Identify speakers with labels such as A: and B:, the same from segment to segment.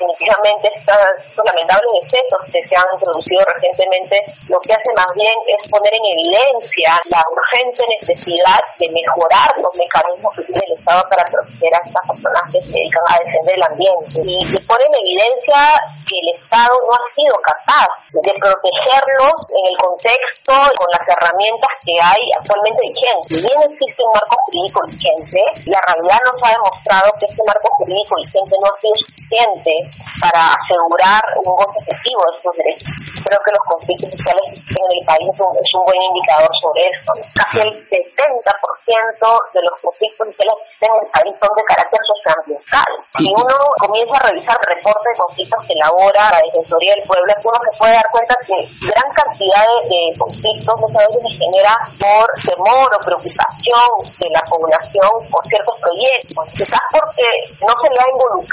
A: definitivamente estos lamentables excesos que se han introducido recientemente, lo que hace más bien es poner en evidencia la urgente necesidad de mejorar los mecanismos que tiene el Estado para proteger a estas personas que se dedican a defender el ambiente. Y, y pone en evidencia que el Estado no ha sido capaz de protegerlos en el contexto con las herramientas que hay actualmente vigentes. Si bien existe un marco jurídico vigente, la realidad nos ha demostrado que este marco jurídico vigente no ha sido suficiente para asegurar un goce efectivo de estos derechos. Creo que los conflictos sociales en el país es un, es un buen indicador sobre esto. Casi el 70% de los conflictos sociales en el país son de carácter socioambiental. Si uno comienza a revisar el reporte de conflictos que elabora la Defensoría del Pueblo, uno se puede dar cuenta que gran cantidad de, de conflictos muchas veces se genera por temor o preocupación de la población por ciertos proyectos, quizás porque no se le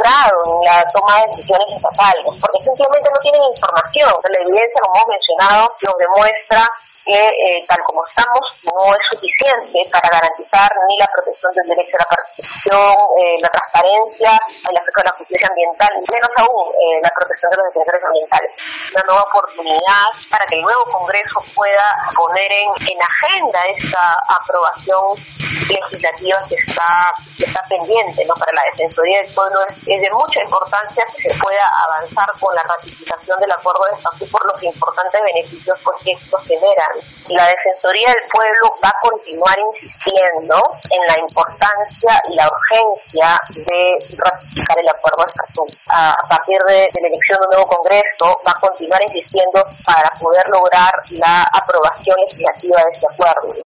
A: en la toma de decisiones estatales, porque simplemente no tienen información. La evidencia, como hemos mencionado, nos demuestra que eh, tal como estamos no es suficiente para garantizar ni la protección del derecho a la participación, eh, la transparencia, el acceso a la justicia ambiental, y menos aún eh, la protección de los defensores ambientales. Una nueva oportunidad para que el nuevo Congreso pueda poner en, en agenda esta aprobación legislativa que está, que está pendiente ¿no? para la Defensoría del Pueblo. Es, de mucha importancia que se pueda avanzar con la ratificación del acuerdo de Estatuto por los importantes beneficios pues, que esto la Defensoría del Pueblo va a continuar insistiendo en la importancia y la urgencia de ratificar el acuerdo de. A partir de, de la elección de un nuevo Congreso, va a continuar insistiendo para poder lograr la aprobación legislativa de este acuerdo.